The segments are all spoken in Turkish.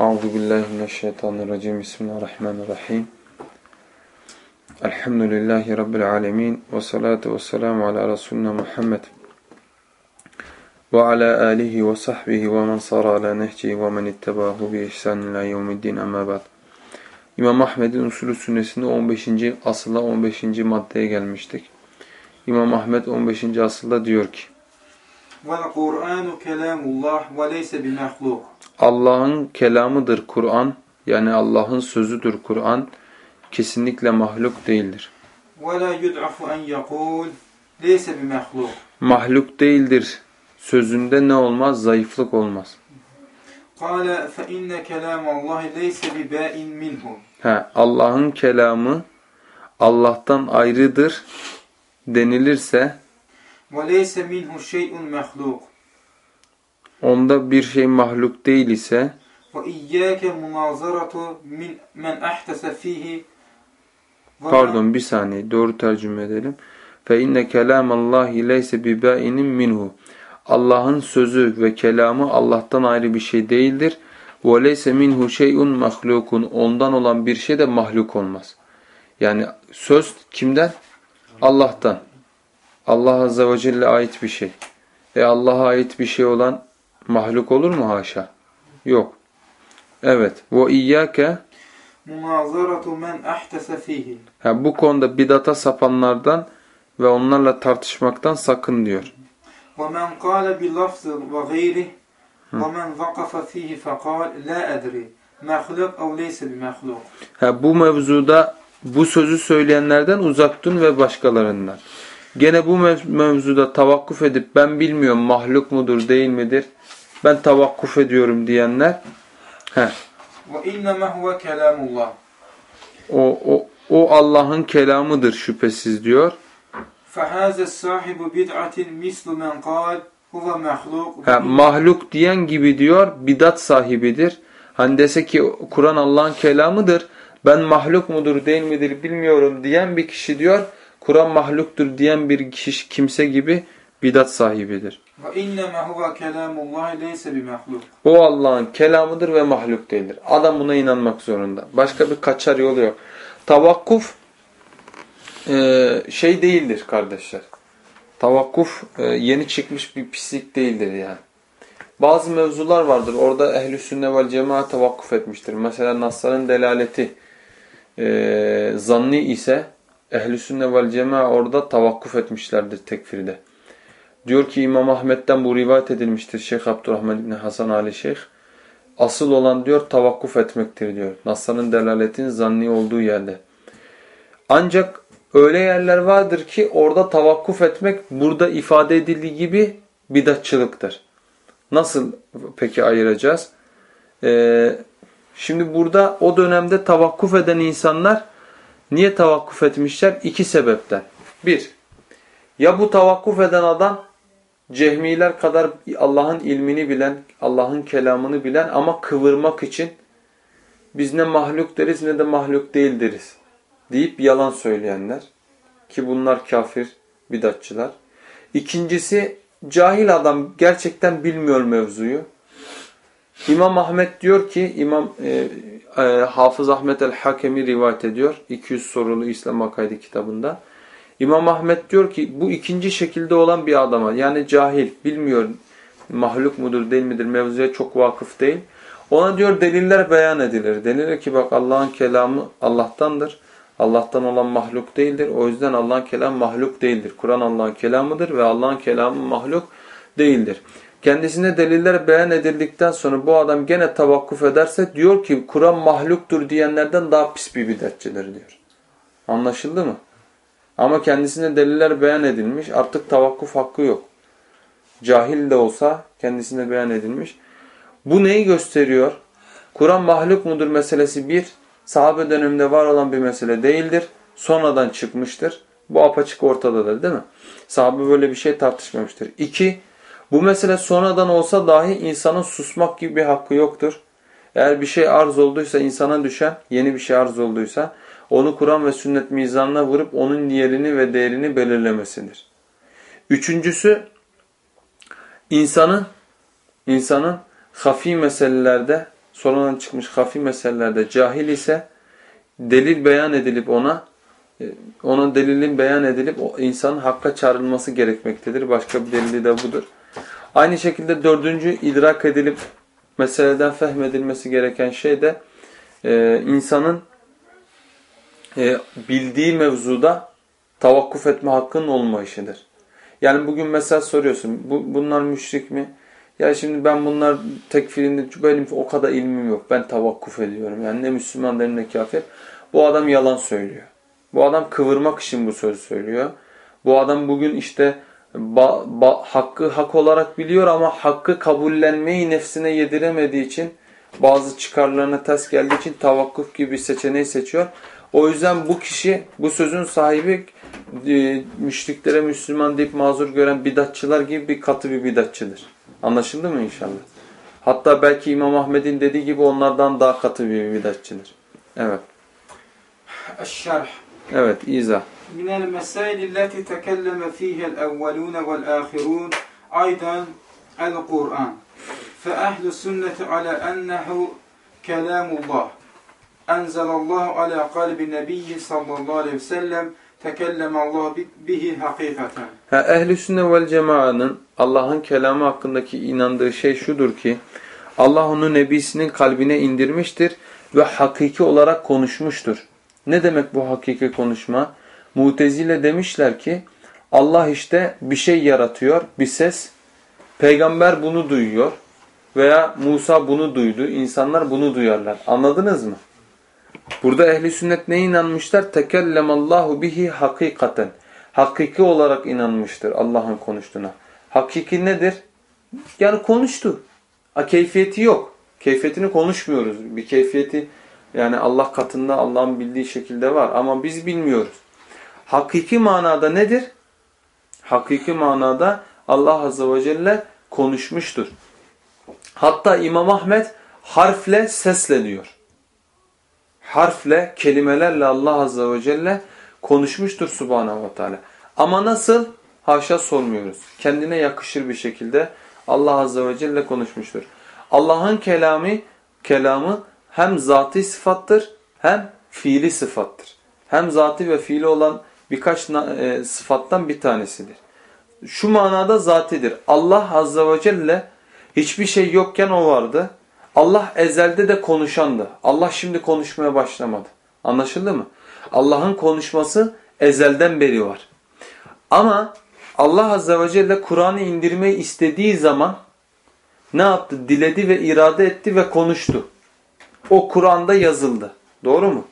Euzu billahi mineşşeytanirracim. Bismillahirrahmanirrahim. Elhamdülillahi rabbil alamin ve salatu vesselamu ala resulina Muhammed ve ala alihi ve sahbihi ve men sara ala nehcihi ve men ittabahu bi ihsan ila yevmiddin amma ba'd. İmam Ahmed'in usulü sünnesinde 15. asıla 15. maddeye gelmiştik. İmam Ahmed 15. asılda diyor ki Vel Kur'anu kelamullah ve leyse. Allah'ın kelamıdır Kur'an. Yani Allah'ın sözüdür Kur'an. Kesinlikle mahluk değildir. Ve la yud'afu en yekul leyse. Mahluk değildir. Sözünde ne olmaz? Zayıflık olmaz. Kale fe inne kelamallahi leyse bi ba'in Allah'ın kelamı Allah'tan ayrıdır denilirse وَلَيْسَ مِنْهُ شَيْءٌ مَخْلُوقٌ onda bir şey mahluk değil ise وَإِيَّاكَ مُنَاظَرَةُ مِنْ مَنْ أَحْتَسَ ف۪يهِ وَمَا- pardon bir saniye doğru tercüme edelim. Fe inne kelamallahi leyse bibainin minhu. Allah'ın sözü ve kelamı Allah'tan ayrı bir şey değildir. Ve leyse minhu şey'un mahlukun. Ondan olan bir şey de mahluk olmaz. Yani söz kimden? Allah'tan. Allah Azze ve Celle ait bir şey. E Allah'a ait bir şey olan mahluk olur mu haşa? Yok. Evet. Ve iyyake munazaratu men ahtese fihi. Ha, bu konuda bidata sapanlardan ve onlarla tartışmaktan sakın diyor. Ve men kâle bi lafzı ve gayri ve men vakafe fihi fekal la edri mehluk ev leyse bi mehluk. Ha, bu mevzuda bu sözü söyleyenlerden uzak durun ve başkalarından. Gene bu mevzuda tavakkuf edip ben bilmiyorum mahluk mudur değil midir? Ben tavakkuf ediyorum diyenler. He. Ve inneme huve kelamullah. O, o, o Allah'ın kelamıdır şüphesiz diyor. Fehaze sahibu bid'atin mislu men kal huve mahluk. He, mahluk diyen gibi diyor bidat sahibidir. Hani dese ki Kur'an Allah'ın kelamıdır. Ben mahluk mudur değil midir bilmiyorum diyen bir kişi diyor Kur'an mahluktur diyen bir kişi kimse gibi bidat sahibidir. O Allah'ın kelamıdır ve mahluk değildir. Adam buna inanmak zorunda. Başka bir kaçar yolu yok. Tavakkuf e, şey değildir kardeşler. Tavakkuf e, yeni çıkmış bir pislik değildir yani. Bazı mevzular vardır. Orada ehl-i sünne vel cemaat tavakkuf etmiştir. Mesela Nas'ların delaleti e, zanni ise ehl-i sünne vel cemaat orada tavakkuf etmişlerdir tekfirde. Diyor ki İmam Ahmet'ten bu rivayet edilmiştir. Şeyh Abdurrahman İbni Hasan Ali Şeyh. Asıl olan diyor tavakkuf etmektir diyor. Nasranın delaletin zanni olduğu yerde. Ancak öyle yerler vardır ki orada tavakkuf etmek burada ifade edildiği gibi bidatçılıktır. Nasıl peki ayıracağız? Ee, şimdi burada o dönemde tavakkuf eden insanlar niye tavakkuf etmişler? İki sebepten. Bir, ya bu tavakkuf eden adam cehmiler kadar Allah'ın ilmini bilen, Allah'ın kelamını bilen ama kıvırmak için biz ne mahluk deriz ne de mahluk değil deriz deyip yalan söyleyenler ki bunlar kafir, bidatçılar. İkincisi cahil adam gerçekten bilmiyor mevzuyu. İmam Ahmet diyor ki İmam e, e, Hafız Ahmet el-Hakemi rivayet ediyor 200 sorulu İslam Akaidi kitabında. İmam Ahmet diyor ki bu ikinci şekilde olan bir adama yani cahil bilmiyor mahluk mudur değil midir mevzuya çok vakıf değil. Ona diyor deliller beyan edilir. Denilir ki bak Allah'ın kelamı Allah'tandır. Allah'tan olan mahluk değildir. O yüzden Allah'ın kelamı mahluk değildir. Kur'an Allah'ın kelamıdır ve Allah'ın kelamı mahluk değildir. Kendisine deliller beyan edildikten sonra bu adam gene tavakkuf ederse diyor ki Kur'an mahluktur diyenlerden daha pis bir bidatçıdır diyor. Anlaşıldı mı? Ama kendisine deliller beyan edilmiş. Artık tavakkuf hakkı yok. Cahil de olsa kendisine beyan edilmiş. Bu neyi gösteriyor? Kur'an mahluk mudur meselesi bir, sahabe döneminde var olan bir mesele değildir. Sonradan çıkmıştır. Bu apaçık ortadadır değil mi? Sahabe böyle bir şey tartışmamıştır. İki, bu mesele sonradan olsa dahi insanın susmak gibi bir hakkı yoktur. Eğer bir şey arz olduysa, insana düşen yeni bir şey arz olduysa onu Kur'an ve sünnet mizanına vurup onun yerini ve değerini belirlemesidir. Üçüncüsü insanın insanın hafi meselelerde sonradan çıkmış hafi meselelerde cahil ise delil beyan edilip ona e, ona delilin beyan edilip o insanın hakka çağrılması gerekmektedir. Başka bir delili de budur. Aynı şekilde dördüncü idrak edilip meseleden fehmedilmesi gereken şey de e, insanın e, bildiği mevzuda tavakkuf etme hakkının olmayışıdır. Yani bugün mesela soruyorsun bu, bunlar müşrik mi? Ya şimdi ben bunlar tekfirinde benim o kadar ilmim yok. Ben tavakkuf ediyorum. Yani ne Müslüman ne kafir. Bu adam yalan söylüyor. Bu adam kıvırmak için bu sözü söylüyor. Bu adam bugün işte ba, ba, hakkı hak olarak biliyor ama hakkı kabullenmeyi nefsine yediremediği için bazı çıkarlarına ters geldiği için tavakkuf gibi seçeneği seçiyor. O yüzden bu kişi, bu sözün sahibi e, müşriklere Müslüman deyip mazur gören bidatçılar gibi bir katı bir bidatçıdır. Anlaşıldı mı inşallah? Hatta belki İmam Ahmet'in dediği gibi onlardan daha katı bir bidatçıdır. Evet. Şerh. Evet, izah. من المسائل التي تكلم فيها الأولون والآخرون أيضا القرآن فأهل السنة على أنه كلام الله أنزل الله على قلب النبي صلى الله عليه وسلم تكلم الله به حقيقة Ha, Ehl-i sünne vel cemaanın Allah'ın kelamı hakkındaki inandığı şey şudur ki Allah onu nebisinin kalbine indirmiştir ve hakiki olarak konuşmuştur. Ne demek bu hakiki konuşma? Mutezile demişler ki Allah işte bir şey yaratıyor, bir ses. Peygamber bunu duyuyor veya Musa bunu duydu, insanlar bunu duyarlar. Anladınız mı? Burada ehli sünnet ne inanmışlar? Tekellemallahu bihi hakikaten. Hakiki olarak inanmıştır Allah'ın konuştuğuna. Hakiki nedir? Yani konuştu. A, keyfiyeti yok. Keyfiyetini konuşmuyoruz. Bir keyfiyeti yani Allah katında Allah'ın bildiği şekilde var ama biz bilmiyoruz. Hakiki manada nedir? Hakiki manada Allah Azze ve Celle konuşmuştur. Hatta İmam Ahmet harfle sesle diyor. Harfle, kelimelerle Allah Azze ve Celle konuşmuştur Subhanahu ve Teala. Ama nasıl? Haşa sormuyoruz. Kendine yakışır bir şekilde Allah Azze ve Celle konuşmuştur. Allah'ın kelamı, kelamı hem zatî sıfattır hem fiili sıfattır. Hem zatî ve fiili olan birkaç e, sıfattan bir tanesidir. Şu manada zatidir. Allah Azze ve Celle hiçbir şey yokken o vardı. Allah ezelde de konuşandı. Allah şimdi konuşmaya başlamadı. Anlaşıldı mı? Allah'ın konuşması ezelden beri var. Ama Allah Azze ve Celle Kur'an'ı indirmeyi istediği zaman ne yaptı? Diledi ve irade etti ve konuştu. O Kur'an'da yazıldı. Doğru mu?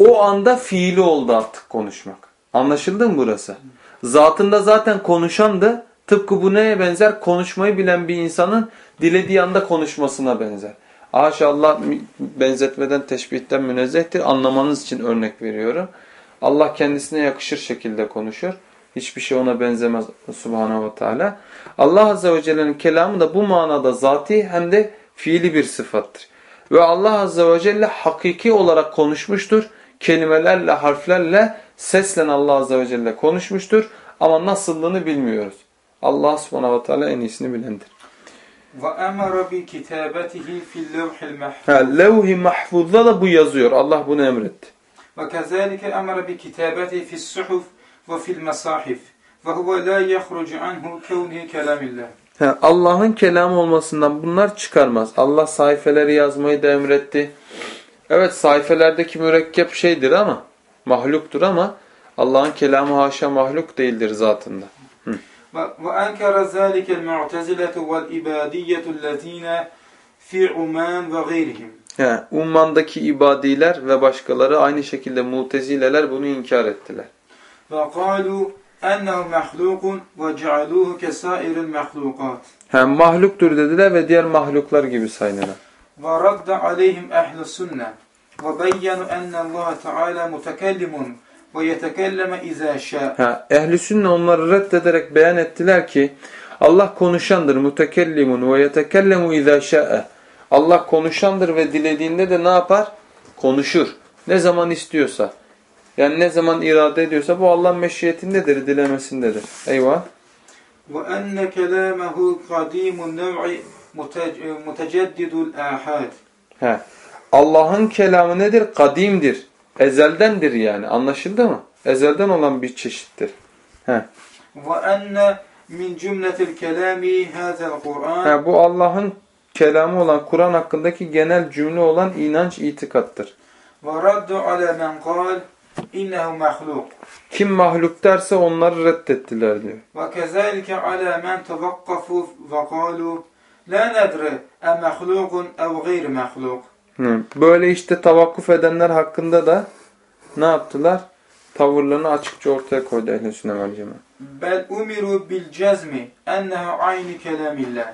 O anda fiili oldu artık konuşmak. Anlaşıldı mı burası? Zatında zaten konuşandı. Tıpkı bu neye benzer? Konuşmayı bilen bir insanın dilediği anda konuşmasına benzer. Haşa Allah benzetmeden, teşbihten münezzehtir. Anlamanız için örnek veriyorum. Allah kendisine yakışır şekilde konuşur. Hiçbir şey ona benzemez Subhanahu ve Teala. Allah Azze ve Celle'nin kelamı da bu manada zati hem de fiili bir sıfattır. Ve Allah Azze ve Celle hakiki olarak konuşmuştur Kelimelerle, harflerle, sesle Allah Azze ve Celle konuşmuştur. Ama nasıllığını bilmiyoruz. Allah Subhanahu ve Teala en iyisini bilendir. وَأَمَرَ بِكِتَابَتِهِ فِي اللَّوْحِ الْمَحْفُوظِ Ha, levh-i mahfuzda da bu yazıyor. Allah bunu emretti. وكذلك أمر بكتابته في الصحف وفي المصاحف وهو لا يخرج عنه كونه كلام الله Ha, Allah'ın kelamı olmasından bunlar çıkarmaz. Allah sayfeleri yazmayı da emretti. Evet sayfelerdeki mürekkep şeydir ama mahluktur ama Allah'ın kelamı haşa mahluk değildir zatında. و- وأنكر ذلك المعتزلة والإبادية الذين في عمان وغيرهم He, Umman'daki ibadiler ve başkaları aynı şekilde mutezileler bunu inkar ettiler. وقالوا أنه مخلوق وجعلوه كسائر المخلوقات Hem mahluktur dediler ve diğer mahluklar gibi sayılır. ورد عليهم أهل السنة وبينوا أن الله تعالى متكلم ويتكلم إذا شاء Ha, ehli sünne onları reddederek beyan ettiler ki Allah konuşandır, mutekellimun ve yetekellemu izâ şa'e. Allah konuşandır ve dilediğinde de ne yapar? Konuşur. Ne zaman istiyorsa. Yani ne zaman irade ediyorsa bu Allah'ın meşiyetindedir, dilemesindedir. Eyvah. وأن كلامه قديم النوع Muteceddidul ahad. He. Allah'ın kelamı nedir? Kadimdir. Ezeldendir yani. Anlaşıldı mı? Ezelden olan bir çeşittir. He. Ve enne min cümletil kelami hazel Kur'an. Bu Allah'ın kelamı olan Kur'an hakkındaki genel cümle olan inanç itikattır. Ve raddu ala men kal innehu mahluk. Kim mahluk derse onları reddettiler diyor. Ve kezalike ala men tevakkafu ve kalu La nedri e mehlukun ev gayr mehluk. Böyle işte tavakkuf edenler hakkında da ne yaptılar? Tavırlarını açıkça ortaya koydu ehl-i sünnet vel cemaat. Bel umiru bil cezmi ennehu ayni kelamillah.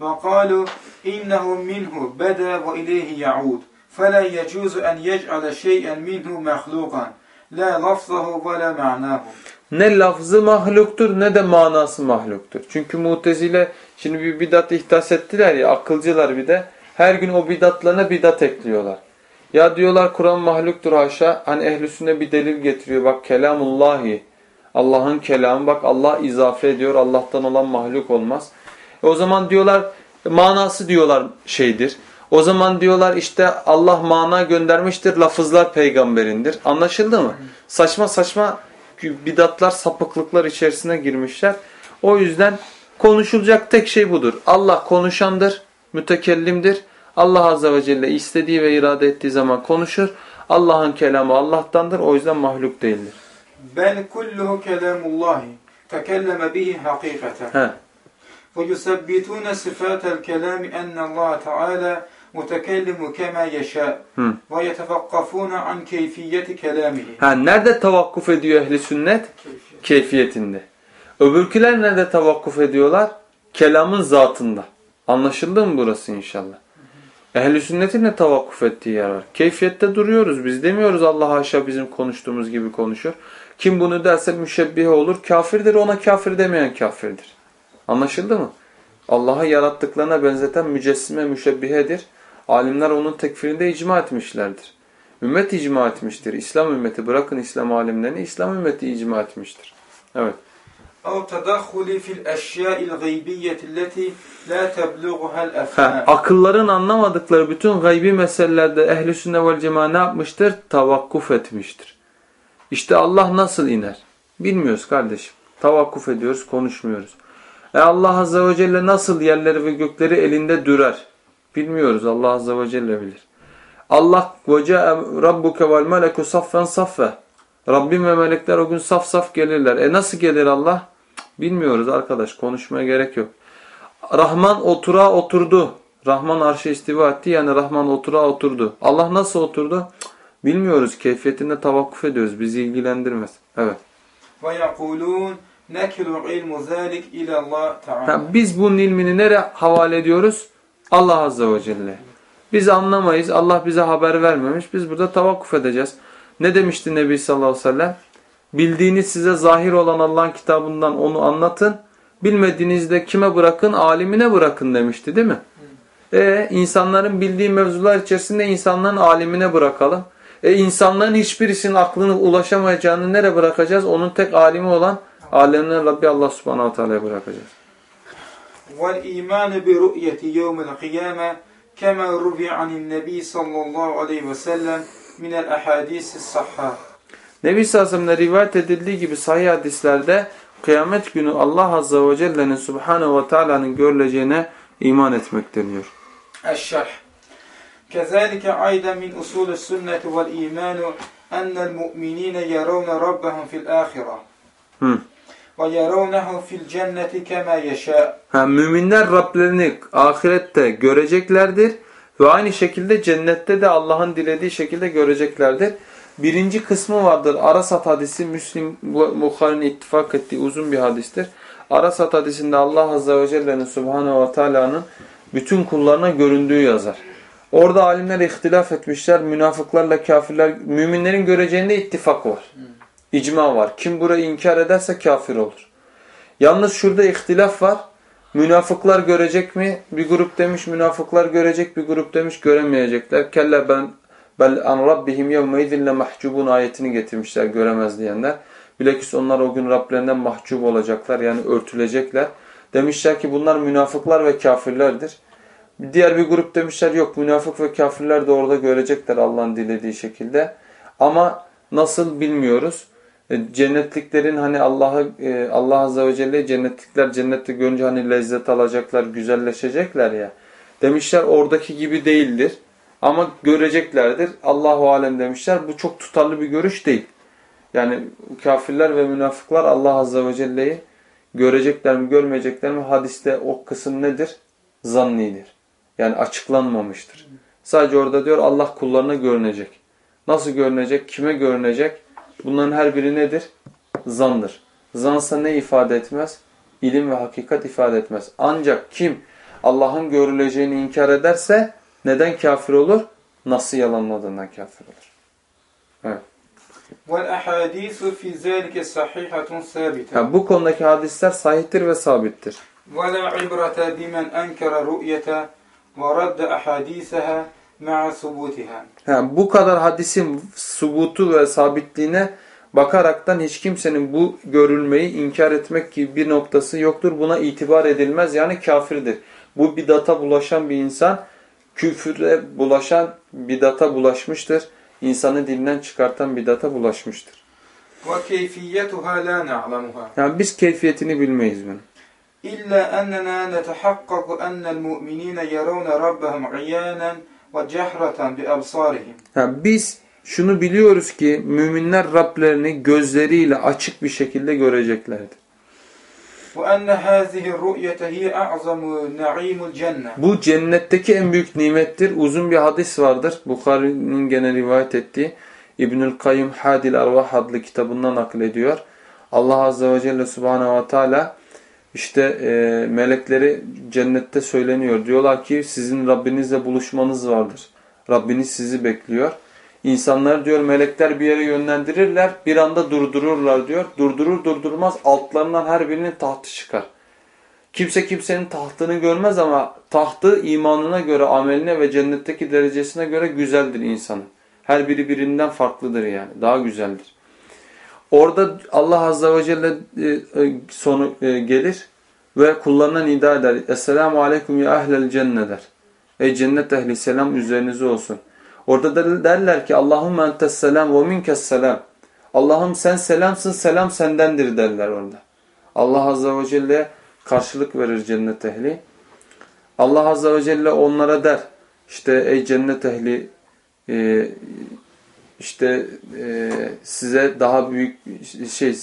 Ve kalu innehu minhu beda ve ileyhi ya'ud. Fela yecuzu en yec'ale şey'en minhu mehlukan. La lafzahu ve la. Ne lafzı mahluktur ne de manası mahluktur. Çünkü mutezile şimdi bir bidat ihdas ettiler ya akılcılar bir de her gün o bidatlarına bidat ekliyorlar. Ya diyorlar Kur'an mahluktur haşa. Hani ehlüsüne bir delil getiriyor. Bak kelamullahi. Allah'ın kelamı bak Allah izafe ediyor. Allah'tan olan mahluk olmaz. E o zaman diyorlar manası diyorlar şeydir. O zaman diyorlar işte Allah mana göndermiştir, lafızlar peygamberindir. Anlaşıldı mı? Saçma saçma bidatlar, sapıklıklar içerisine girmişler. O yüzden konuşulacak tek şey budur. Allah konuşandır, mütekellimdir. Allah Azze ve Celle istediği ve irade ettiği zaman konuşur. Allah'ın kelamı Allah'tandır. O yüzden mahluk değildir. Bel kulluhu kelamullahi tekelleme bihi hakikaten. Ve yusebbitune sıfatel kelami enne Allah Teala mutekellimu keme yeşâ ve yetefakkafunâ an keyfiyeti kelâmihi. Ha, nerede tavakkuf ediyor ehli sünnet? Keyfiyet. Keyfiyetinde. Öbürküler nerede tavakkuf ediyorlar? Kelamın zatında. Anlaşıldı mı burası inşallah? Ehl-i sünnetin ne tavakkuf ettiği yer var? Keyfiyette duruyoruz. Biz demiyoruz Allah haşa bizim konuştuğumuz gibi konuşur. Kim bunu derse müşebbihe olur. Kafirdir ona kafir demeyen kafirdir. Anlaşıldı mı? Allah'ı yarattıklarına benzeten mücessime müşebbihedir. Alimler onun tekfirinde icma etmişlerdir. Ümmet icma etmiştir. İslam ümmeti bırakın İslam alimlerini İslam ümmeti icma etmiştir. Evet. أو تدخل في الأشياء الغيبية التي لا تبلغها Ha, الأفهام akılların anlamadıkları bütün gaybi meselelerde ehli sünnet vel cemaat ne yapmıştır? Tavakkuf etmiştir. İşte Allah nasıl iner? Bilmiyoruz kardeşim. Tavakkuf ediyoruz, konuşmuyoruz. E Allah Azze ve Celle nasıl yerleri ve gökleri elinde dürer? Bilmiyoruz. Allah Azze ve Celle bilir. Allah koca Rabbuke vel meleku saffen saffe. Rabbim ve melekler o gün saf saf gelirler. E nasıl gelir Allah? Bilmiyoruz arkadaş. Konuşmaya gerek yok. Rahman otura oturdu. Rahman arşa istiva etti. Yani Rahman otura oturdu. Allah nasıl oturdu? Bilmiyoruz. Keyfiyetinde tavakkuf ediyoruz. Bizi ilgilendirmez. Evet. Ve yakulun nekilu ilmu zalik ilallah ta'ala. Biz bunun ilmini nereye havale ediyoruz? Allah Azze ve Celle. Biz anlamayız. Allah bize haber vermemiş. Biz burada tavakkuf edeceğiz. Ne demişti Nebi sallallahu aleyhi ve sellem? Bildiğiniz size zahir olan Allah'ın kitabından onu anlatın. Bilmediğinizde kime bırakın? Alimine bırakın demişti değil mi? E insanların bildiği mevzular içerisinde insanların alimine bırakalım. E insanların hiçbirisinin aklına ulaşamayacağını nereye bırakacağız? Onun tek alimi olan alemlerin Rabbi Allah subhanahu teala'ya bırakacağız. والإيمان برؤية يوم القيامة كما روي عن النبي صلى الله عليه وسلم من الأحاديث الصحة Nebi Sallallahu rivayet edildiği gibi sahih hadislerde kıyamet günü Allah Azze ve Celle'nin Subhanahu ve Teala'nın görüleceğine iman etmek deniyor. الشرح كذلك أيضا من أصول السنة والإيمان أن المؤمنين يرون ربهم في الآخرة Ve yeravnehu fil cenneti keme yeşâ. Müminler Rablerini ahirette göreceklerdir ve aynı şekilde cennette de Allah'ın dilediği şekilde göreceklerdir. Birinci kısmı vardır. Arasat hadisi Müslim Bukhari'nin ittifak ettiği uzun bir hadistir. Arasat hadisinde Allah Azze ve Celle'nin Subhanahu ve Taala'nın bütün kullarına göründüğü yazar. Orada alimler ihtilaf etmişler. Münafıklarla kafirler, müminlerin göreceğinde ittifak var. İcma var. Kim burayı inkar ederse kafir olur. Yalnız şurada ihtilaf var. Münafıklar görecek mi? Bir grup demiş münafıklar görecek, bir grup demiş göremeyecekler. Kelle ben bel an rabbihim yevme izinle mahcubun ayetini getirmişler göremez diyenler. Bilakis onlar o gün Rablerinden mahcup olacaklar yani örtülecekler. Demişler ki bunlar münafıklar ve kafirlerdir. Diğer bir grup demişler yok münafık ve kafirler de orada görecekler Allah'ın dilediği şekilde. Ama nasıl bilmiyoruz. E, cennetliklerin hani Allah'ı e, Allah azze ve celle cennetlikler cennette görünce hani lezzet alacaklar, güzelleşecekler ya. Demişler oradaki gibi değildir. Ama göreceklerdir. Allahu alem demişler. Bu çok tutarlı bir görüş değil. Yani kafirler ve münafıklar Allah azze ve celle'yi görecekler mi, görmeyecekler mi? Hadiste o kısım nedir? Zannidir. Yani açıklanmamıştır. Sadece orada diyor Allah kullarına görünecek. Nasıl görünecek? Kime görünecek? Bunların her biri nedir? Zandır. Zansa ne ifade etmez? İlim ve hakikat ifade etmez. Ancak kim Allah'ın görüleceğini inkar ederse neden kafir olur? Nasıl yalanladığından kafir olur. Evet. وَالْأَحَادِيثُ فِي ذَلِكَ صَحِيحَةٌ ثَابِتَةٌ Yani bu konudaki hadisler sahihtir ve sabittir. وَلَا عِبْرَةَ بِمَنْ أَنْكَرَ رُؤْيَةَ وَرَدَّ أَحَادِيثَهَا مَعَ ثُبُوتِهَا Yani bu kadar hadisin subutu ve sabitliğine bakaraktan hiç kimsenin bu görülmeyi inkar etmek gibi bir noktası yoktur. Buna itibar edilmez yani kafirdir. Bu bidata bulaşan bir insan küfre bulaşan bidata bulaşmıştır. İnsanı dinden çıkartan bidata bulaşmıştır. وَكَيْفِيَّتُهَا لَا نَعْلَمُهَا Yani biz keyfiyetini bilmeyiz bunu. إِلَّا أَنَّنَا نَتَحَقَّقُ أَنَّ الْمُؤْمِنِينَ يَرَوْنَ رَبَّهُمْ عِيَانًا ve bi absarihim. Biz şunu biliyoruz ki müminler Rablerini gözleriyle açık bir şekilde göreceklerdi. Bu cennetteki en büyük nimettir. Uzun bir hadis vardır. Bukhari'nin gene rivayet ettiği İbnül Kayyum Hadil Arvah adlı kitabından naklediyor. Allah Azze ve Celle Subhanahu ve Teala işte e, melekleri cennette söyleniyor. Diyorlar ki sizin Rabbinizle buluşmanız vardır. Rabbiniz sizi bekliyor. İnsanlar diyor melekler bir yere yönlendirirler. Bir anda durdururlar diyor. Durdurur durdurmaz altlarından her birinin tahtı çıkar. Kimse kimsenin tahtını görmez ama tahtı imanına göre, ameline ve cennetteki derecesine göre güzeldir insanın. Her biri birinden farklıdır yani. Daha güzeldir. Orada Allah Azze ve Celle e, e, sonu e, gelir ve kullarına nida eder. Esselamu Aleyküm ya ehlel cennet der. Ey cennet ehli selam üzerinize olsun. Orada der- derler ki Allahümme entes selam ve minkes selam. Allah'ım sen selamsın, selam sendendir derler orada. Allah Azze ve Celle karşılık verir cennet ehli. Allah Azze ve Celle onlara der. İşte ey cennet ehli e, işte e, size daha büyük şey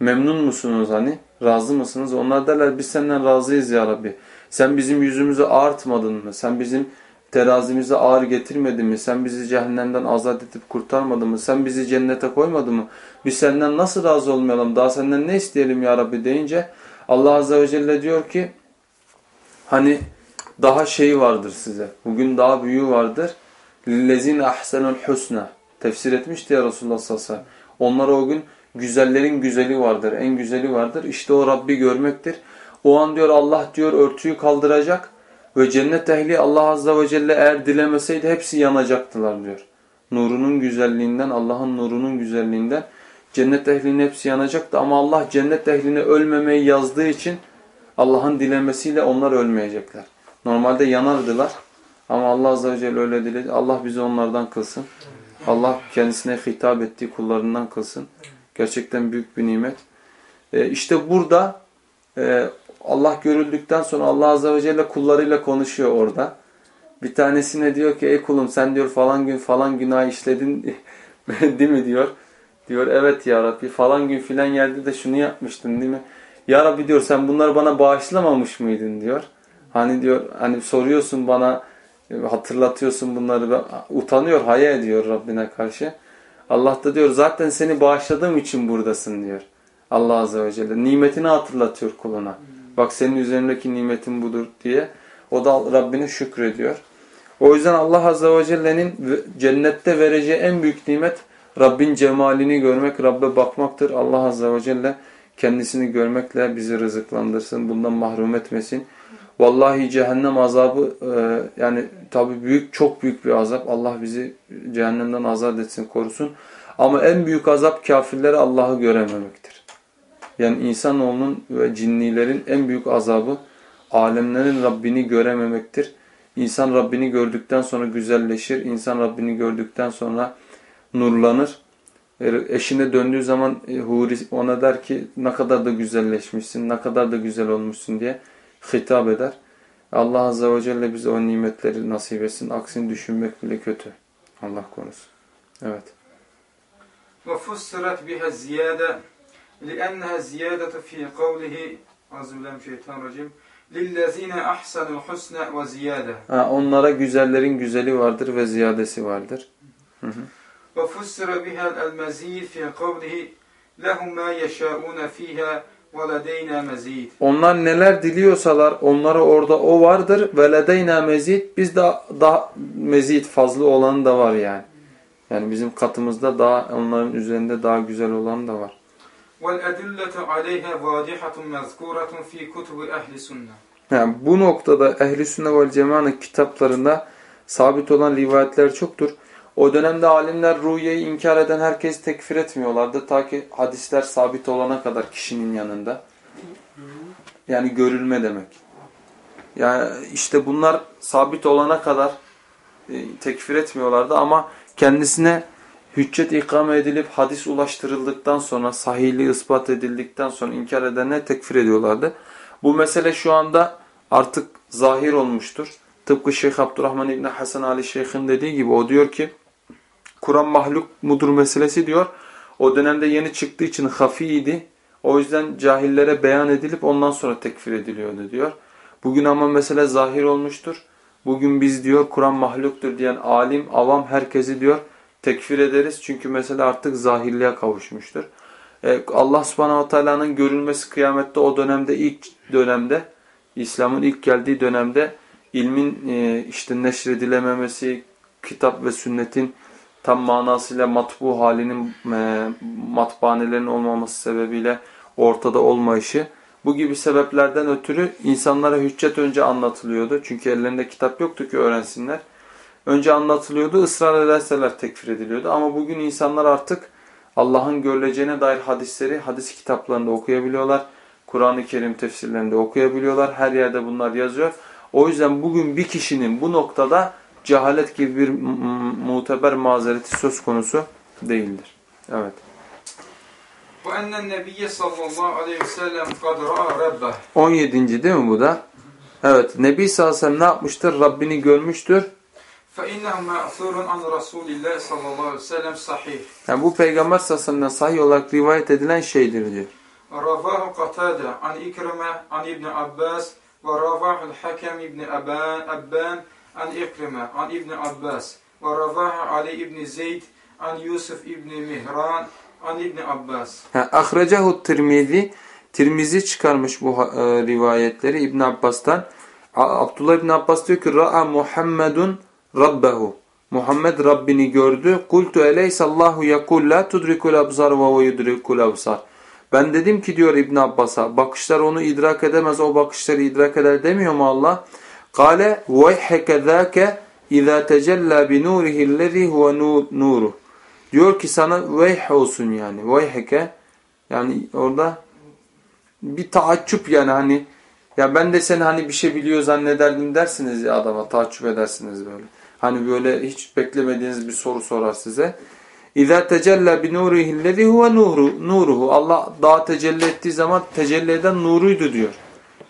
memnun musunuz hani? Razı mısınız? Onlar derler biz senden razıyız ya Rabbi. Sen bizim yüzümüzü ağartmadın mı? Sen bizim terazimize ağır getirmedin mi? Sen bizi cehennemden azat edip kurtarmadın mı? Sen bizi cennete koymadın mı? Biz senden nasıl razı olmayalım? Daha senden ne isteyelim ya Rabbi deyince Allah Azze ve Celle diyor ki hani daha şeyi vardır size. Bugün daha büyüğü vardır. لِلَّذِينَ اَحْسَنُ الْحُسْنَى Tefsir etmişti ya Resulullah sallallahu aleyhi ve sellem. Onlara o gün güzellerin güzeli vardır. En güzeli vardır. İşte o Rabbi görmektir. O an diyor Allah diyor örtüyü kaldıracak ve cennet ehli Allah azze ve celle eğer dilemeseydi hepsi yanacaktılar diyor. Nurunun güzelliğinden, Allah'ın nurunun güzelliğinden cennet ehlinin hepsi yanacaktı ama Allah cennet ehline ölmemeyi yazdığı için Allah'ın dilemesiyle onlar ölmeyecekler. Normalde yanardılar ama Allah azze ve celle öyle diledi. Allah bizi onlardan kılsın. Allah kendisine hitap ettiği kullarından kılsın. Gerçekten büyük bir nimet. E, işte burada e, Allah görüldükten sonra Allah Azze ve Celle kullarıyla konuşuyor orada. Bir tanesine diyor ki ey kulum sen diyor falan gün falan günah işledin değil mi diyor. Diyor evet ya Rabbi falan gün filan yerde de şunu yapmıştın değil mi? Ya Rabbi diyor sen bunları bana bağışlamamış mıydın diyor. Hani diyor hani soruyorsun bana hatırlatıyorsun bunları utanıyor haya ediyor Rabbine karşı. Allah da diyor zaten seni bağışladığım için buradasın diyor. Allah Azze ve Celle nimetini hatırlatıyor kuluna. Bak senin üzerindeki nimetin budur diye. O da Rabbine şükrediyor. O yüzden Allah Azze ve Celle'nin cennette vereceği en büyük nimet Rabbin cemalini görmek, Rabbe bakmaktır. Allah Azze ve Celle kendisini görmekle bizi rızıklandırsın, bundan mahrum etmesin. Vallahi cehennem azabı e, yani tabi büyük çok büyük bir azap. Allah bizi cehennemden azat etsin, korusun. Ama en büyük azap kafirlere Allah'ı görememektir. Yani insanoğlunun ve cinnilerin en büyük azabı alemlerin Rabbini görememektir. İnsan Rabbini gördükten sonra güzelleşir. İnsan Rabbini gördükten sonra nurlanır. Eşine döndüğü zaman e, Huri ona der ki ne kadar da güzelleşmişsin, ne kadar da güzel olmuşsun diye hitap eder. Allah Azze ve Celle bize o nimetleri nasip etsin. Aksini düşünmek bile kötü. Allah korusun. Evet. وفسرت بها الزيادة لأنها زيادة في قوله أعوذ بالله من الشيطان الرجيم لِلَّذ۪ينَ أَحْسَنُ الْحُسْنَ وَزِيَادَةً ha, Onlara güzellerin güzeli vardır ve ziyadesi vardır. Hı hı. وَفُسِّرَ بِهَا الْمَز۪يدِ فِي قَوْلِهِ لَهُمْ مَا يَشَاءُونَ ف۪يهَا وَلَدَيْنَا مَز۪يدٍ Onlar neler diliyorsalar onlara orada o vardır. Ve ledeyna mezid. Biz de daha mezid fazla olanı da var yani. Yani bizim katımızda daha onların üzerinde daha güzel olan da var. وَالْاَدِلَّةُ عَلَيْهَا وَاضِحَةٌ مَذْكُورَةٌ ف۪ي كُتُبِ اَهْلِ سُنَّةِ Yani bu noktada ehli sünne vel cemaat'ın kitaplarında sabit olan rivayetler çoktur. O dönemde alimler rüyayı inkar eden herkes tekfir etmiyorlardı. Ta ki hadisler sabit olana kadar kişinin yanında. Yani görülme demek. Yani işte bunlar sabit olana kadar e, tekfir etmiyorlardı ama kendisine hüccet ikame edilip hadis ulaştırıldıktan sonra sahihliği ispat edildikten sonra inkar edenler tekfir ediyorlardı. Bu mesele şu anda artık zahir olmuştur. Tıpkı Şeyh Abdurrahman İbni Hasan Ali Şeyh'in dediği gibi o diyor ki Kur'an mahluk mudur meselesi diyor. O dönemde yeni çıktığı için hafiydi. O yüzden cahillere beyan edilip ondan sonra tekfir ediliyordu diyor. Bugün ama mesele zahir olmuştur. Bugün biz diyor Kur'an mahluktur diyen alim, avam herkesi diyor tekfir ederiz. Çünkü mesele artık zahirliğe kavuşmuştur. Ee, Allah subhanahu teala'nın görülmesi kıyamette o dönemde ilk dönemde İslam'ın ilk geldiği dönemde ilmin e, işte neşredilememesi, kitap ve sünnetin tam manasıyla matbu halinin e, matbaanelerin olmaması sebebiyle ortada olmayışı bu gibi sebeplerden ötürü insanlara hüccet önce anlatılıyordu. Çünkü ellerinde kitap yoktu ki öğrensinler. Önce anlatılıyordu, ısrar ederseler tekfir ediliyordu. Ama bugün insanlar artık Allah'ın görüleceğine dair hadisleri hadis kitaplarında okuyabiliyorlar. Kur'an-ı Kerim tefsirlerinde okuyabiliyorlar. Her yerde bunlar yazıyor. O yüzden bugün bir kişinin bu noktada cehalet gibi bir muteber mazereti söz konusu değildir. Evet. وَاَنَّ النَّبِيَّ sallallahu aleyhi ve sellem قَدْ رَأَ رَبَّهِ 17. değil mi bu da? Evet. Nebi sallallahu aleyhi ve sellem ne yapmıştır? Rabbini görmüştür. فَاِنَّهُ مَأْثُورٌ عَنْ رَسُولِ اللّٰهِ sallallahu aleyhi ve sellem sahih. Yani bu peygamber sallallahu aleyhi ve sellem'den sahih olarak rivayet edilen şeydir diyor. رَوَاهُ قَتَادَ عَنْ İkrime عَنْ İbni Abbas وَرَوَاهُ الْحَكَمِ İbni أبان an Ekrime, an İbni Abbas, ve ravaha Ali İbni Zeyd, an Yusuf İbni Mihran, an İbni Abbas. Ha, ahrecahu Tirmizi, Tirmizi çıkarmış bu e, rivayetleri İbn Abbas'tan. Abdullah İbn Abbas diyor ki Ra'a Muhammedun Rabbehu. Muhammed Rabbini gördü. Kultu eleysallahu yakul la tudrikul abzar ve ve yudrikul absar. Ben dedim ki diyor İbn Abbas'a bakışlar onu idrak edemez o bakışları idrak eder demiyor mu Allah? Kale veyheke zâke izâ tecellâ bi nûrihillezî huve nûruh. Diyor ki sana veyh olsun yani. Veyheke yani orada bir taaccüp yani hani ya ben de sen hani bir şey biliyor zannederdim dersiniz ya adama taaccüp edersiniz böyle. Hani böyle hiç beklemediğiniz bir soru sorar size. İza tecella bi nurihillezî huve nuru nuruhu. Allah daha tecelli ettiği zaman tecelli eden nuruydu diyor.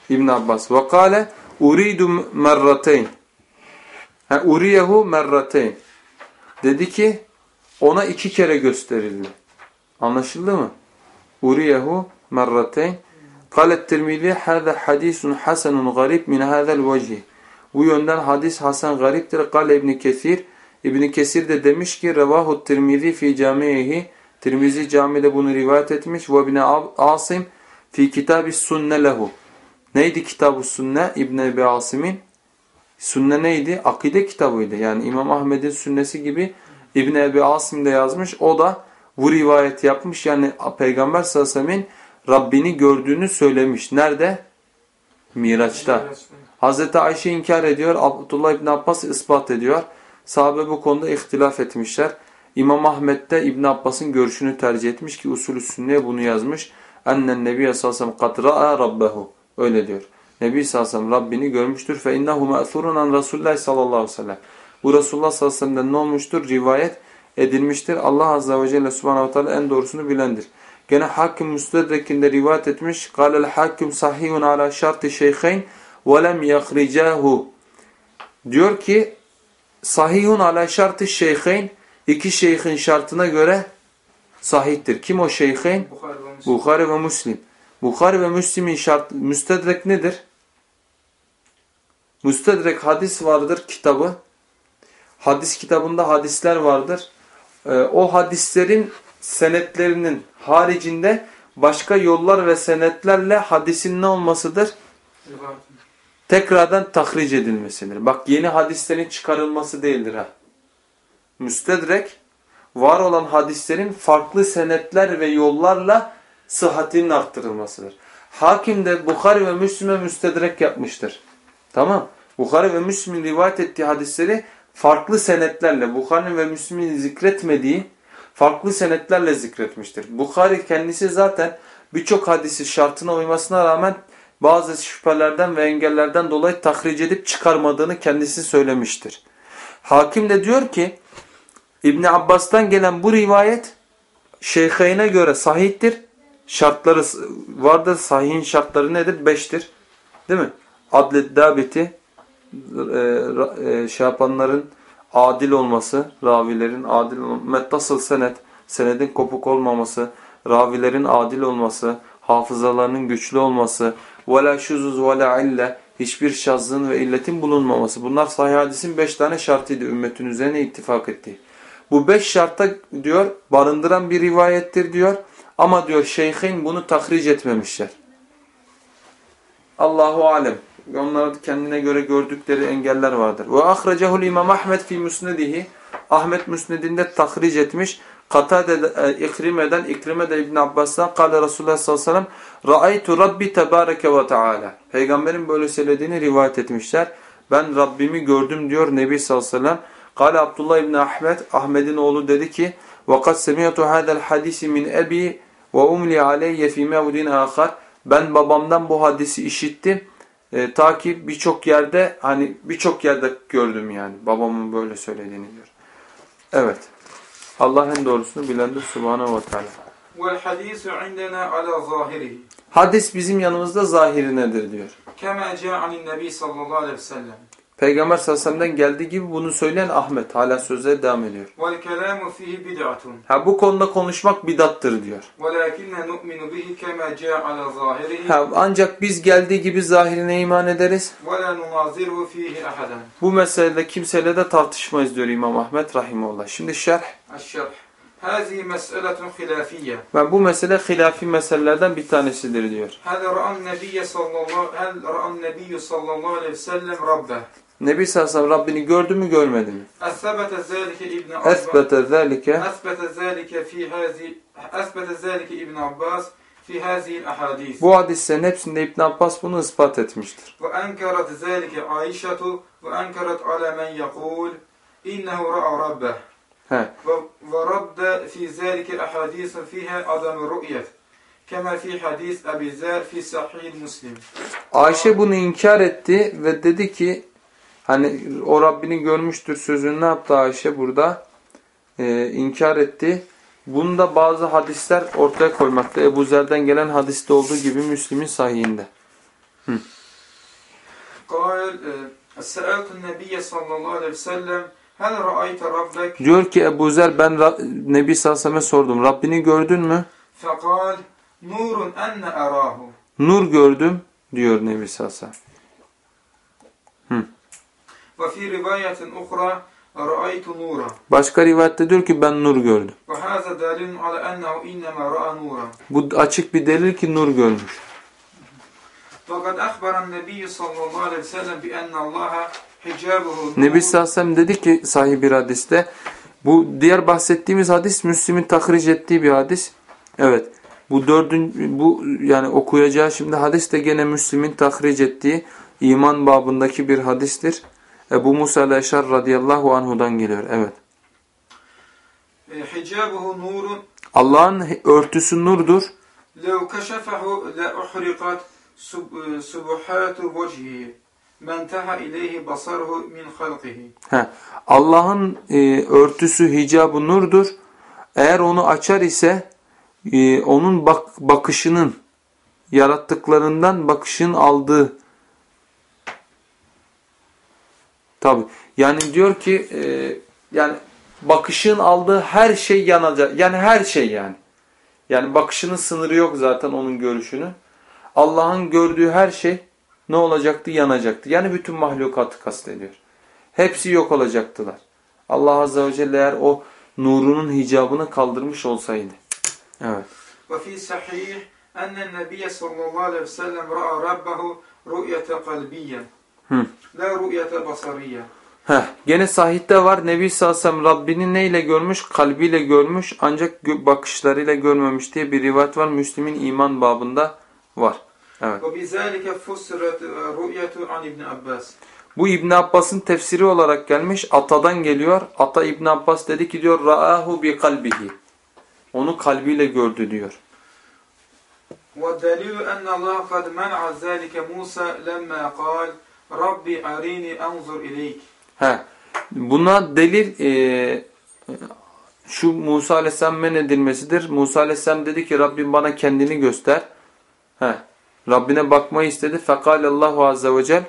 İbn Abbas. Ve kâle uridu merrateyn. Ha uriyehu merrateyn. Dedi ki ona iki kere gösterildi. Anlaşıldı mı? Uriyehu merrateyn. Kalet Tirmizi hâzâ hadisun hasenun garib min hâzel vecih. Bu yönden hadis hasen gariptir. Kale İbn Kesir. İbn Kesir de demiş ki revahu Tirmizi fi camihi. Tirmizi camide bunu rivayet etmiş ve İbn Asim fi kitabis sunne lehu. Neydi kitab-ı sünne İbn Ebi Asim'in? Sünne neydi? Akide kitabıydı. Yani İmam Ahmed'in sünnesi gibi İbn Ebi Asim de yazmış. O da bu rivayet yapmış. Yani Peygamber sallallahu aleyhi ve sellem'in Rabbini gördüğünü söylemiş. Nerede? Miraç'ta. Hazreti Ayşe inkar ediyor. Abdullah İbn Abbas ispat ediyor. Sahabe bu konuda ihtilaf etmişler. İmam Ahmet de İbn Abbas'ın görüşünü tercih etmiş ki usulü sünneye bunu yazmış. Ennen Nebiye sallallahu aleyhi ve sellem kad ra'a rabbehu. Öyle diyor. Nebi sallallahu aleyhi ve sellem Rabbini görmüştür. Fe innehu me'thurun an Resulullah sallallahu aleyhi ve sellem. Bu Resulullah sallallahu aleyhi ve sellem'den ne olmuştur? Rivayet edilmiştir. Allah azze ve celle subhanahu ve teala en doğrusunu bilendir. Gene Hakim Müstedrek'inde rivayet etmiş. Kâlel hakim sahihun ala şartı şeyheyn ve lem yakricahu. Diyor ki sahihun ala şartı şeyheyn iki şeyhin şartına göre sahihtir. Kim o şeyheyn? Bukhari ve Müslim. Bukhari ve Müslim'in şart müstedrek nedir? Müstedrek hadis vardır kitabı. Hadis kitabında hadisler vardır. Ee, o hadislerin senetlerinin haricinde başka yollar ve senetlerle hadisin ne olmasıdır? Tekrardan tahric edilmesidir. Bak yeni hadislerin çıkarılması değildir ha. Müstedrek var olan hadislerin farklı senetler ve yollarla sıhhatinin arttırılmasıdır. Hakim de Bukhari ve Müslim'e müstedrek yapmıştır. Tamam. Bukhari ve Müslim'in rivayet ettiği hadisleri farklı senetlerle, Bukhari ve Müslim'in zikretmediği farklı senetlerle zikretmiştir. Bukhari kendisi zaten birçok hadisi şartına uymasına rağmen bazı şüphelerden ve engellerden dolayı tahric edip çıkarmadığını kendisi söylemiştir. Hakim de diyor ki İbn Abbas'tan gelen bu rivayet şeyhine göre sahihtir Şartları vardır. Sahihin şartları nedir? Beştir. Değil mi? Adlet dabiti e, e, şey yapanların adil olması, ravilerin adil olması, mettasıl senet, senedin kopuk olmaması, ravilerin adil olması, hafızalarının güçlü olması, وَلَا شُزُزْ وَلَا ille hiçbir şazzın ve illetin bulunmaması. Bunlar sahih hadisin beş tane şartıydı ümmetin üzerine ittifak ettiği. Bu beş şartta diyor barındıran bir rivayettir diyor. Ama diyor şeyhin bunu tahric etmemişler. Allahu alem. Onların kendine göre gördükleri engeller vardır. Ve ahrecehu'l İmam Ahmed fi Musnedihi. Ahmet Müsned'inde tahric etmiş. Katade e, İkrime'den İkrime de İbn Abbas'tan kâle Resulullah sallallahu aleyhi ve sellem "Ra'aytu Rabbi tebâreke ve teâlâ." Peygamberin böyle söylediğini rivayet etmişler. Ben Rabbimi gördüm diyor Nebi sallallahu aleyhi ve sellem. Kale Abdullah İbn Ahmet Ahmet'in oğlu dedi ki "Vakat semi'tu hada'l hadisi min ebi ve umli aleyye fi mevdin ahar. Ben babamdan bu hadisi işittim. E, ta ki birçok yerde hani birçok yerde gördüm yani babamın böyle söylediğini diyor. Evet. Allah en doğrusunu bilendir subhanahu ve teala. Hadis bizim yanımızda zahirindedir diyor. Kema ce'anin nebi sallallahu aleyhi ve sellem. Peygamber sallallahu aleyhi ve sellem'den geldiği gibi bunu söyleyen Ahmet. Hala sözleri devam ediyor. والكلام فيه بدعة Ha bu konuda konuşmak bidattır diyor. ولكن نؤمن به كما جاء على ظاهره Ha, ancak biz geldiği gibi zahirine iman ederiz. ولا نناظره فيه أحدا Bu meselede kimseyle de tartışmayız diyor İmam Ahmet Rahimullah. Şimdi şerh. الشرح هذه مسألة خلافية Ben bu mesele hilafi meselelerden bir tanesidir diyor. هل رأى النبي صلى الله هل رأى النبي صلى الله عليه وسلم ربه Nebi sallallahu aleyhi Rabbini gördü mü görmedi mi? Esbete zâlike Esbete zâlike fi hazi Esbete zâlike İbn Abbas fi hazihi ahadis. Bu hadislerin hepsinde İbn Abbas bunu ispat etmiştir. Ve enkarat zâlike Aişetu ve enkarat ala men yekûl innehu ra'a rabbeh. He. Ve radde fi zâlike ahadisun fiha adamı ru'yet. Kemal fi hadis Ebi Zer fi sahih Müslim. Ayşe bunu inkar etti ve dedi ki Hani o Rabbini görmüştür sözünü ne yaptı Ayşe burada? Ee, inkar etti. Bunda bazı hadisler ortaya koymakta. Ebu Zer'den gelen hadiste olduğu gibi Müslim'in sahihinde. Hı. Diyor ki Ebu Zer ben Rab, Nebi Salsam'e sordum. Rabbini gördün mü? Nur gördüm diyor Nebi Salsam. Ve fi rivayetin uhra ra'aytu nura. Başka rivayette diyor ki ben nur gördüm. Ve haza dalilun ala ennehu innema ra'a nura. Bu açık bir delil ki nur görmüş. Fakat ahbaran nebi sallallahu aleyhi ve sellem bi enne Allah'a. Nebi sallallahu dedi ki sahibi hadiste bu diğer bahsettiğimiz hadis Müslim'in tahric ettiği bir hadis. Evet. Bu dördün bu yani okuyacağı şimdi hadis de gene Müslim'in tahric ettiği iman babındaki bir hadistir. Ebu Musa el-Eşar radıyallahu anhudan geliyor. Evet. Hicabuhu nurun. Allah'ın örtüsü nurdur. Lev kaşefehu le uhriqat subuhatu e, vecihi. Mentaha ileyhi min halqihi. Allah'ın e, örtüsü hicabı nurdur. Eğer onu açar ise e, onun bak, bakışının yarattıklarından bakışın aldığı tabi yani diyor ki e, yani bakışın aldığı her şey yanacak. Yani her şey yani. Yani bakışının sınırı yok zaten onun görüşünün. Allah'ın gördüğü her şey ne olacaktı? Yanacaktı. Yani bütün mahlukatı kastediyor. Hepsi yok olacaktılar. Allah Azze ve Celle eğer o nurunun hicabını kaldırmış olsaydı. Evet. وفي صحيح أن النبي صلى الله عليه وسلم رأى ربه رؤية قلبية La ru'yete basariyye. Heh, gene sahitte var. Nebi Salsam Rabbini neyle görmüş? Kalbiyle görmüş ancak bakışlarıyla görmemiş diye bir rivayet var. Müslim'in iman babında var. Evet. Bu İbn Abbas'ın tefsiri olarak gelmiş. Atadan geliyor. Ata İbn Abbas dedi ki diyor raahu bi kalbihi. Onu kalbiyle gördü diyor. Ve delil en Allah kad men'a zalike Musa lemma kâle ربي أريني أنظر إليك He. Buna delil e, şu Musa Aleyhisselam men edilmesidir. Musa Aleyhisselam dedi ki Rabbim bana kendini göster. He. Rabbine bakmayı istedi. Fekalallahu Azze ve Celle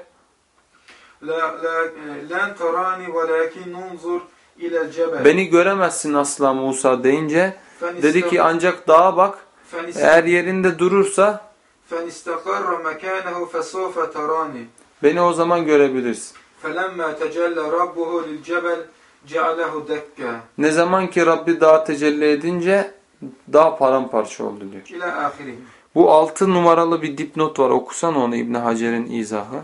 لا لا لن تراني ولكن انظر إلى الجبل beni göremezsin asla Musa deyince فإن dedi ki است- ancak dağa bak فإن است- eğer yerinde durursa فإن استقر مكانه فسوف تراني beni o zaman görebilirsin. فلما تجلى ربه للجبل جعله دكا Ne zaman ki Rabbi dağa tecelli edince dağ paramparça oldu diyor. إلى آخره Bu altı numaralı bir dipnot var. Okusan onu İbn Hacer'in izahı.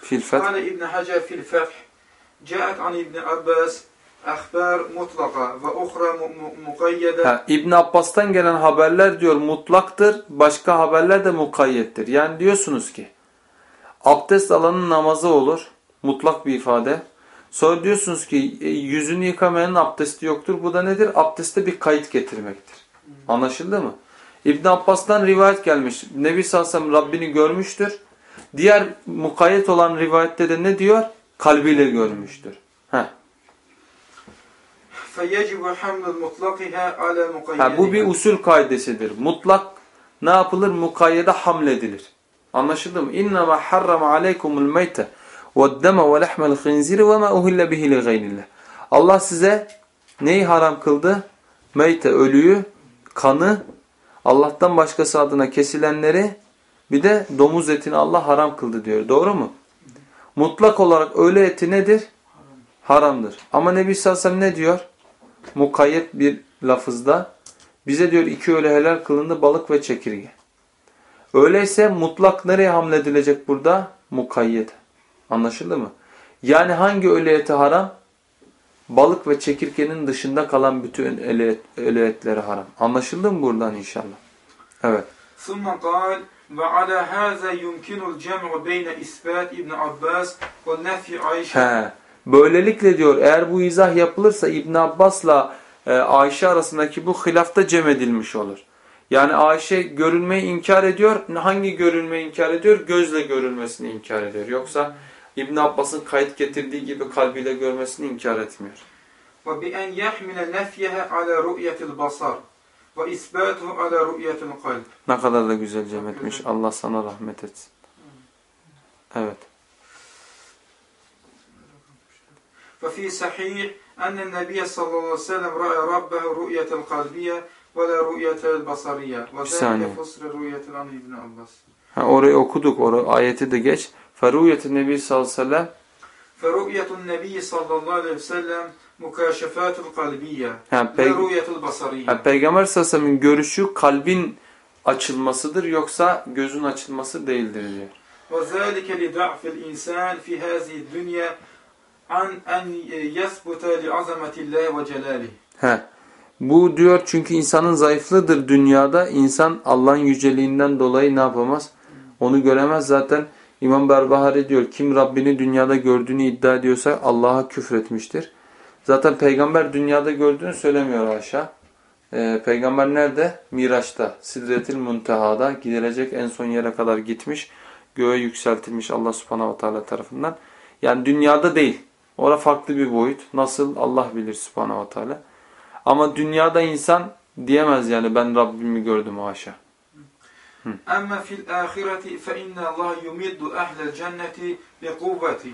Fil Feth. قال ابن حجر في الفتح جاءت عن ابن عباس أخبار مطلقة وأخرى م- م- مقيدة Ha, İbn Abbas'tan gelen haberler diyor mutlaktır. Başka haberler de mukayyettir. Yani diyorsunuz ki Abdest alanın namazı olur. Mutlak bir ifade. Sonra diyorsunuz ki e, yüzünü yıkamayanın abdesti yoktur. Bu da nedir? Abdeste bir kayıt getirmektir. Anlaşıldı mı? İbn Abbas'tan rivayet gelmiş. Nebi Sallallahu Rabbini görmüştür. Diğer mukayyet olan rivayette de ne diyor? Kalbiyle görmüştür. Heh. Ha, bu bir usul kaidesidir. Mutlak ne yapılır? Mukayyede hamledilir. Anlaşıldı mı? İnnemâ harrama aleykumul meyte ve'd-deme ve lehmel khinziri ve ma uhille bihi li gayrillah. Allah size neyi haram kıldı? Meyte, ölüyü, kanı, Allah'tan başkası adına kesilenleri bir de domuz etini Allah haram kıldı diyor. Doğru mu? Mutlak olarak öğle eti nedir? Haramdır. Ama Nebi sellem ne diyor? Mukayyet bir lafızda bize diyor iki öğle helal kılındı balık ve çekirge. Öyleyse mutlak nereye hamledilecek burada? Mukayyet. Anlaşıldı mı? Yani hangi öğle eti haram? Balık ve çekirgenin dışında kalan bütün öğle, et, öğle etleri haram. Anlaşıldı mı buradan inşallah? Evet. ثم قال وعلى هذا يمكن الجمع بين إثبات ابن عباس والنفي عائشة He. Böylelikle diyor eğer bu izah yapılırsa İbn Abbas'la e, Ayşe arasındaki bu hilafta cem edilmiş olur. Yani Ayşe görülmeyi inkar ediyor. Hangi görülmeyi inkar ediyor? Gözle görülmesini inkar ediyor. Yoksa İbn Abbas'ın kayıt getirdiği gibi kalbiyle görmesini inkar etmiyor. وبأن يحمل نفيها على رؤية البصر وإثباته على رؤية القلب Ne kadar da güzel cem etmiş. Allah sana rahmet etsin. Evet. ففي صحيح أن النبي صلى الله عليه وسلم رأى ربه رؤية القلبية ولا رؤية البصرية ثانية. وذلك فسر رؤية عن ابن عباس Ha, orayı okuduk. Or ayeti de geç. Feruyet-i Nebi sallallahu aleyhi ve sellem فرؤية النبي صلى الله عليه وسلم مكاشفات القلبية Ha, لا pey- رؤية البصرية Ha, Peygamber sallallahu aleyhi ve sellem'in görüşü kalbin açılmasıdır yoksa gözün açılması değildir diyor. وذلك لضعف الإنسان في هذه الدنيا عن أن يثبت لعظمة الله وجلاله He. Bu diyor çünkü insanın zayıflığıdır dünyada. İnsan Allah'ın yüceliğinden dolayı ne yapamaz? Onu göremez. Zaten İmam Berbahari diyor kim Rabbini dünyada gördüğünü iddia ediyorsa Allah'a küfretmiştir. Zaten peygamber dünyada gördüğünü söylemiyor aşağı. Ee, peygamber nerede? Miraç'ta, Sidretil Munteha'da gidilecek en son yere kadar gitmiş. Göğe yükseltilmiş Allah subhanahu teala tarafından. Yani dünyada değil. Orada farklı bir boyut. Nasıl? Allah bilir subhanahu teala. Ama dünyada insan diyemez yani ben Rabbimi gördüm haşa. Ama fil ahireti fe inna Allah yumiddu ehlel cenneti bi kuvveti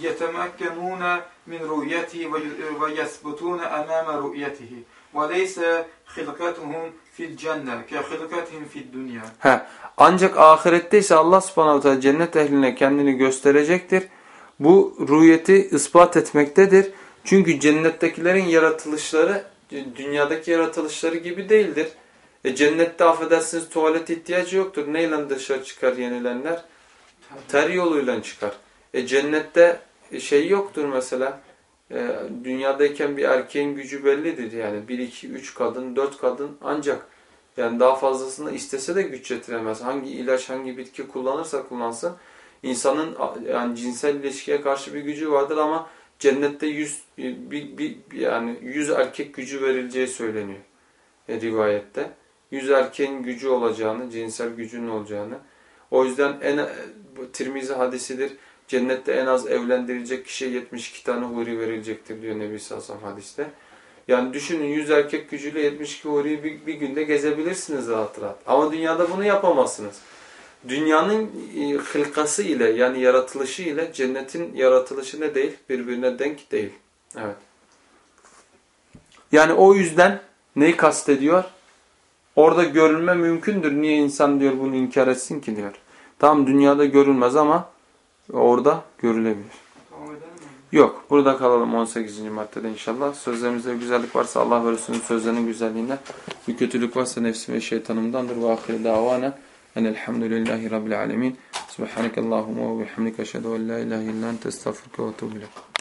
yetemekkenune min rü'yeti ve yesbutune amame rü'yetihi ve leyse hilkatuhum fil cennet ke hilkatihim fil dünya. He. Ancak ahirette ise Allah subhanahu teala cennet ehline kendini gösterecektir. Bu rü'yeti ispat etmektedir. Çünkü cennettekilerin yaratılışları dünyadaki yaratılışları gibi değildir. E cennette affedersiniz tuvalet ihtiyacı yoktur. Neyle dışarı çıkar yenilenler? Ter yoluyla çıkar. E cennette şey yoktur mesela. E, dünyadayken bir erkeğin gücü bellidir yani. 1, 2, 3 kadın, 4 kadın ancak yani daha fazlasını istese de güç yetiremez. Hangi ilaç, hangi bitki kullanırsa kullansın insanın yani cinsel ilişkiye karşı bir gücü vardır ama cennette 100 bir, bir, yani 100 erkek gücü verileceği söyleniyor e, rivayette. 100 erkeğin gücü olacağını, cinsel gücünün olacağını. O yüzden en bu Tirmizi hadisidir. Cennette en az evlendirilecek kişiye 72 tane huri verilecektir diyor Nebi sellem hadiste. Yani düşünün 100 erkek gücüyle 72 huriyi bir, bir günde gezebilirsiniz rahat rahat. Ama dünyada bunu yapamazsınız. Dünyanın e, hılkası ile yani yaratılışı ile cennetin yaratılışı ne değil? Birbirine denk değil. Evet. Yani o yüzden neyi kastediyor? Orada görülme mümkündür. Niye insan diyor bunu inkar etsin ki diyor. Tam dünyada görülmez ama orada görülebilir. Yok. Burada kalalım 18. maddede inşallah. Sözlerimizde güzellik varsa Allah ve sözlerinin güzelliğinden. Bir kötülük varsa nefsim ve şeytanımdandır. Ve ahire davana. Enelhamdülillahi Rabbil alemin. Subhanekallahumma ve bihamdike eşhedü en la ilahe illa ente estağfurke ve etûbü ileyk.